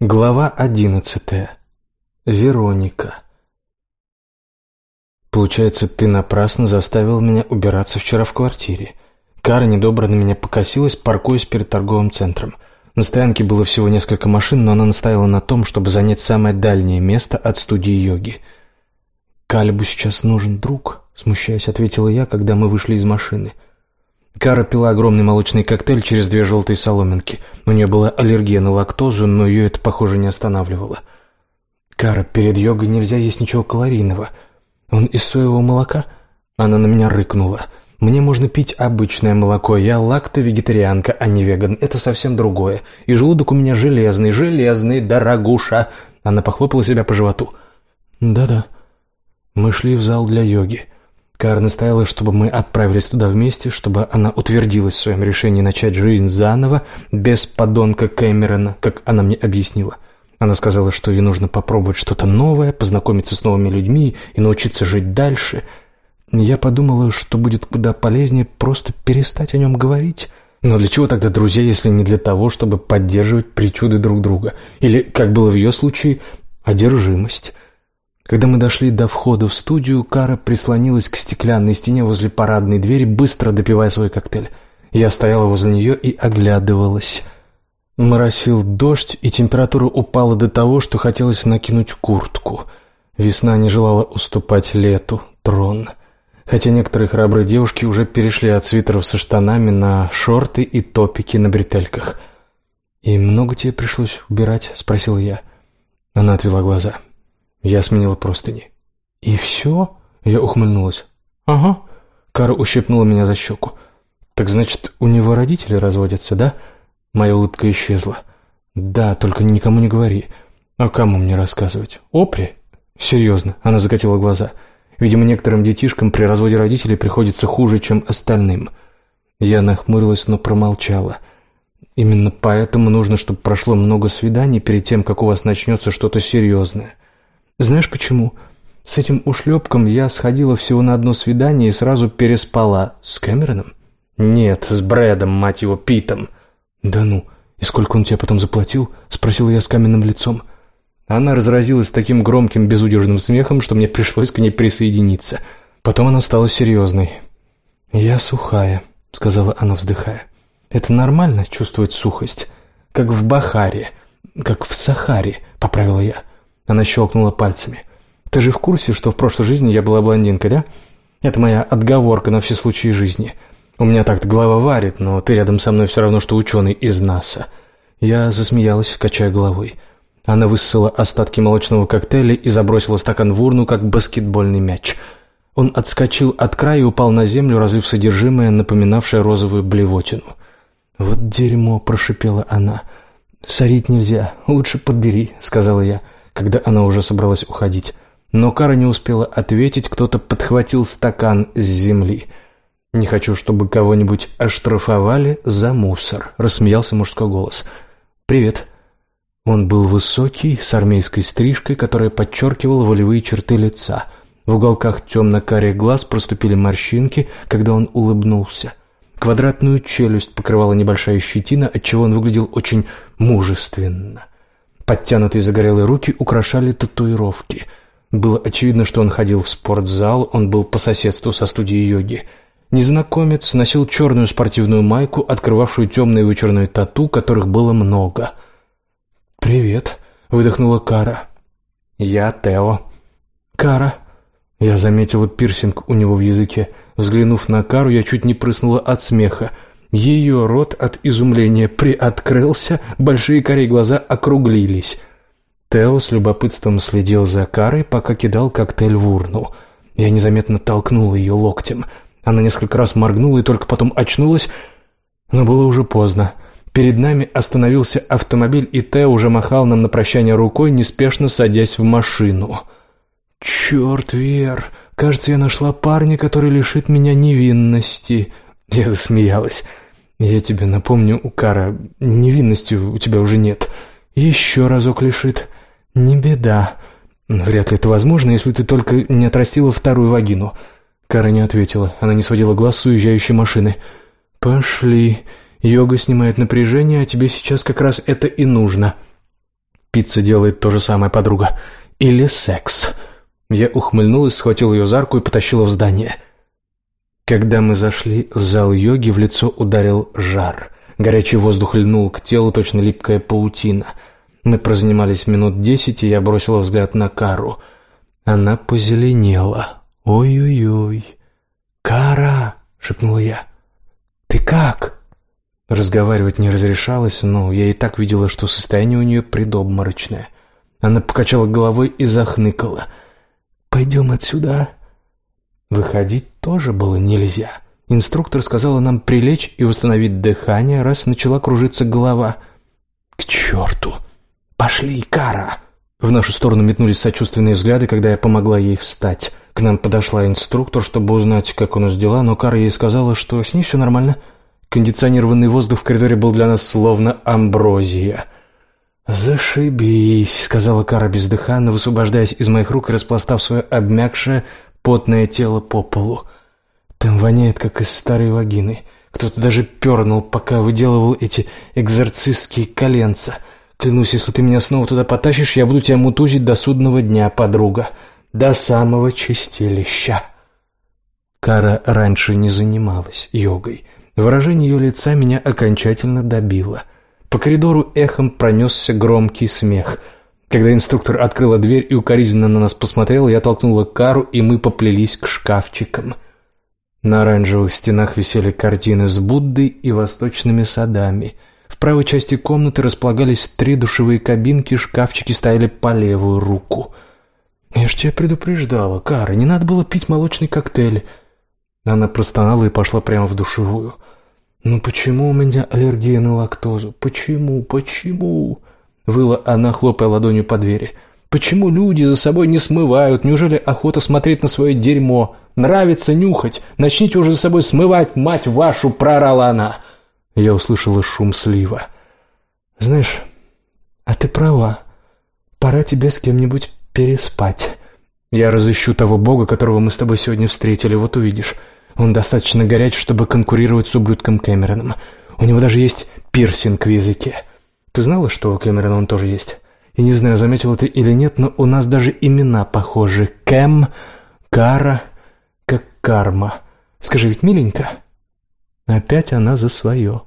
Глава одиннадцатая. Вероника. Получается, ты напрасно заставил меня убираться вчера в квартире. Кара недобро на меня покосилась, паркуясь перед торговым центром. На стоянке было всего несколько машин, но она настояла на том, чтобы занять самое дальнее место от студии йоги. «Калибу сейчас нужен друг», — смущаясь, ответила я, когда мы вышли из машины. Кара пила огромный молочный коктейль через две желтые соломинки. У нее была аллергия на лактозу, но ее это, похоже, не останавливало. «Кара, перед йогой нельзя есть ничего калорийного. Он из соевого молока?» Она на меня рыкнула. «Мне можно пить обычное молоко. Я лакто-вегетарианка, а не веган. Это совсем другое. И желудок у меня железный, железный, дорогуша!» Она похлопала себя по животу. «Да-да». Мы шли в зал для йоги. Кар настояла, чтобы мы отправились туда вместе, чтобы она утвердилась в своем решении начать жизнь заново, без подонка Кэмерона, как она мне объяснила. Она сказала, что ей нужно попробовать что-то новое, познакомиться с новыми людьми и научиться жить дальше. Я подумала, что будет куда полезнее просто перестать о нем говорить. Но для чего тогда друзья, если не для того, чтобы поддерживать причуды друг друга? Или, как было в ее случае, одержимость? Когда мы дошли до входа в студию, Кара прислонилась к стеклянной стене возле парадной двери, быстро допивая свой коктейль. Я стояла возле нее и оглядывалась. Моросил дождь, и температура упала до того, что хотелось накинуть куртку. Весна не желала уступать лету, трон. Хотя некоторые храбрые девушки уже перешли от свитеров со штанами на шорты и топики на бретельках. «И много тебе пришлось убирать?» — спросил я. Она отвела глаза. Я сменила простыни. «И все?» Я ухмыльнулась. «Ага». Кара ущипнула меня за щеку. «Так значит, у него родители разводятся, да?» Моя улыбка исчезла. «Да, только никому не говори. А кому мне рассказывать? Опре?» «Серьезно?» Она закатила глаза. «Видимо, некоторым детишкам при разводе родителей приходится хуже, чем остальным». Я нахмурилась, но промолчала. «Именно поэтому нужно, чтобы прошло много свиданий перед тем, как у вас начнется что-то серьезное. Знаешь почему? С этим ушлепком я сходила всего на одно свидание и сразу переспала. С Кэмероном? Нет, с Брэдом, мать его, Питом. Да ну, и сколько он тебе потом заплатил? Спросила я с каменным лицом. Она разразилась таким громким безудержным смехом, что мне пришлось к ней присоединиться. Потом она стала серьезной. «Я сухая», — сказала она, вздыхая. «Это нормально чувствовать сухость? Как в Бахаре, как в Сахаре», — поправила я. Она щелкнула пальцами. «Ты же в курсе, что в прошлой жизни я была блондинкой, да? Это моя отговорка на все случаи жизни. У меня так-то голова варит, но ты рядом со мной все равно, что ученый из НАСА». Я засмеялась, качая головой. Она высосала остатки молочного коктейля и забросила стакан в урну, как баскетбольный мяч. Он отскочил от края и упал на землю, разлив содержимое, напоминавшее розовую блевотину. «Вот дерьмо!» – прошипела она. «Сорить нельзя. Лучше подбери», – сказала я когда она уже собралась уходить. Но Кара не успела ответить, кто-то подхватил стакан с земли. «Не хочу, чтобы кого-нибудь оштрафовали за мусор», — рассмеялся мужской голос. «Привет». Он был высокий, с армейской стрижкой, которая подчеркивала волевые черты лица. В уголках темно-карих глаз проступили морщинки, когда он улыбнулся. Квадратную челюсть покрывала небольшая щетина, отчего он выглядел очень мужественно. Подтянутые загорелые руки украшали татуировки. Было очевидно, что он ходил в спортзал, он был по соседству со студией йоги. Незнакомец носил черную спортивную майку, открывавшую темные вычурные тату, которых было много. «Привет», — выдохнула Кара. «Я Тео». «Кара». Я заметила пирсинг у него в языке. Взглянув на Кару, я чуть не прыснула от смеха. Ее рот от изумления приоткрылся, большие корей глаза округлились. Тео с любопытством следил за Карой, пока кидал коктейль в урну. Я незаметно толкнул ее локтем. Она несколько раз моргнула и только потом очнулась, но было уже поздно. Перед нами остановился автомобиль, и Тео уже махал нам на прощание рукой, неспешно садясь в машину. «Черт, Вер, кажется, я нашла парня, который лишит меня невинности». Я засмеялась. Я тебе напомню, Укара, невинности у тебя уже нет. Еще разок лишит. Не беда. Вряд ли это возможно, если ты только не отрастила вторую вагину. Кара не ответила. Она не сводила глаз с уезжающей машины. Пошли. Йога снимает напряжение, а тебе сейчас как раз это и нужно. Пицца делает то же самое, подруга. Или секс. Я ухмыльнулась, схватил ее за руку и потащила в здание. Когда мы зашли в зал йоги, в лицо ударил жар. Горячий воздух льнул к телу, точно липкая паутина. Мы прозанимались минут десять, и я бросила взгляд на Кару. Она позеленела. «Ой-ой-ой!» «Кара!» — шепнула я. «Ты как?» Разговаривать не разрешалось, но я и так видела, что состояние у нее предобморочное. Она покачала головой и захныкала. «Пойдем отсюда». Выходить тоже было нельзя. Инструктор сказала нам прилечь и восстановить дыхание, раз начала кружиться голова. «К черту! Пошли, Кара!» В нашу сторону метнулись сочувственные взгляды, когда я помогла ей встать. К нам подошла инструктор, чтобы узнать, как у нас дела, но Кара ей сказала, что с ней все нормально. Кондиционированный воздух в коридоре был для нас словно амброзия. «Зашибись», — сказала Кара бездыханно, высвобождаясь из моих рук и распластав свое обмякшее, потное тело по полу. «Там воняет, как из старой вагины. Кто-то даже пернул, пока выделывал эти экзорцистские коленца. Клянусь, если ты меня снова туда потащишь, я буду тебя мутузить до судного дня, подруга. До самого чистилища». Кара раньше не занималась йогой. Выражение ее лица меня окончательно добило. По коридору эхом пронесся громкий смех. Когда инструктор открыла дверь и укоризненно на нас посмотрела, я толкнула Кару, и мы поплелись к шкафчикам. На оранжевых стенах висели картины с Буддой и восточными садами. В правой части комнаты располагались три душевые кабинки, шкафчики стояли по левую руку. «Я ж тебя предупреждала, Кара, не надо было пить молочный коктейль». Она простонала и пошла прямо в душевую. «Ну почему у меня аллергия на лактозу? Почему? Почему?» Выла она, хлопая ладонью по двери. «Почему люди за собой не смывают? Неужели охота смотреть на свое дерьмо? Нравится нюхать? Начните уже за собой смывать, мать вашу!» Прорала она. Я услышала шум слива. «Знаешь, а ты права. Пора тебе с кем-нибудь переспать. Я разыщу того бога, которого мы с тобой сегодня встретили, вот увидишь». Он достаточно горяч, чтобы конкурировать с ублюдком Кэмероном. У него даже есть пирсинг в языке. Ты знала, что у Кэмерона он тоже есть? И не знаю, заметила ты или нет, но у нас даже имена похожи. Кэм, Кара, как карма. Скажи, ведь миленько? Опять она за свое.